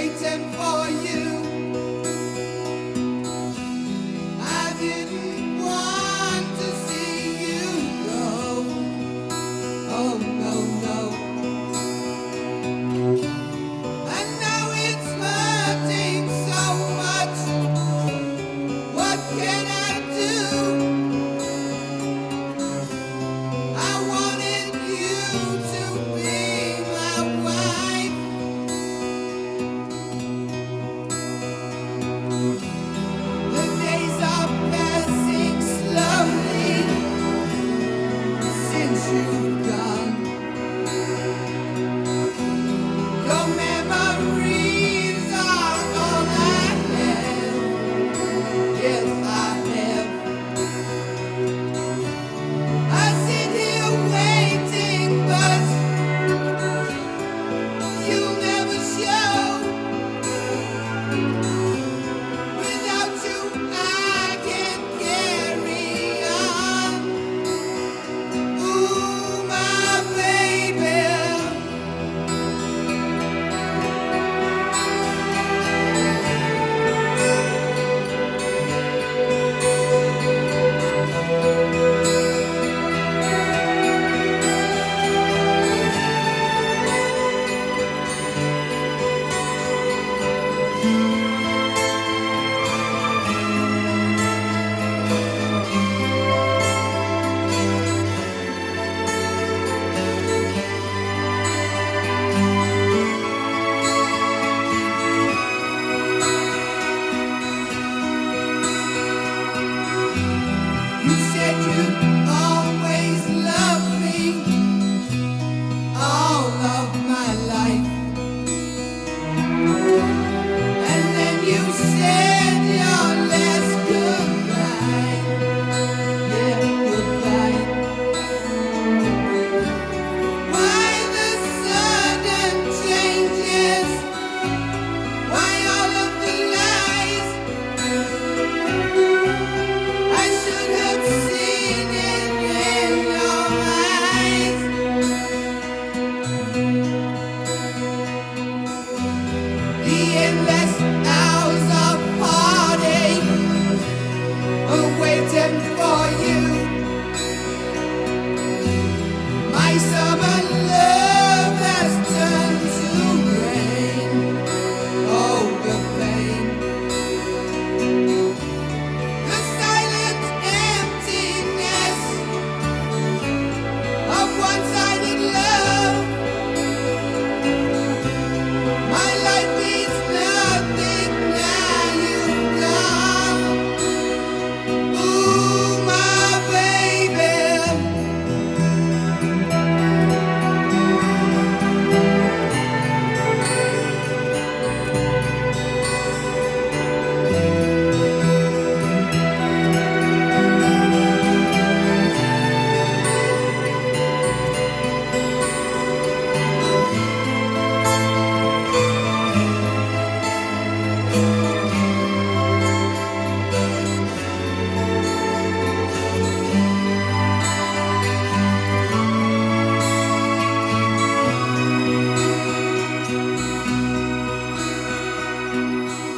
waiting for you. Música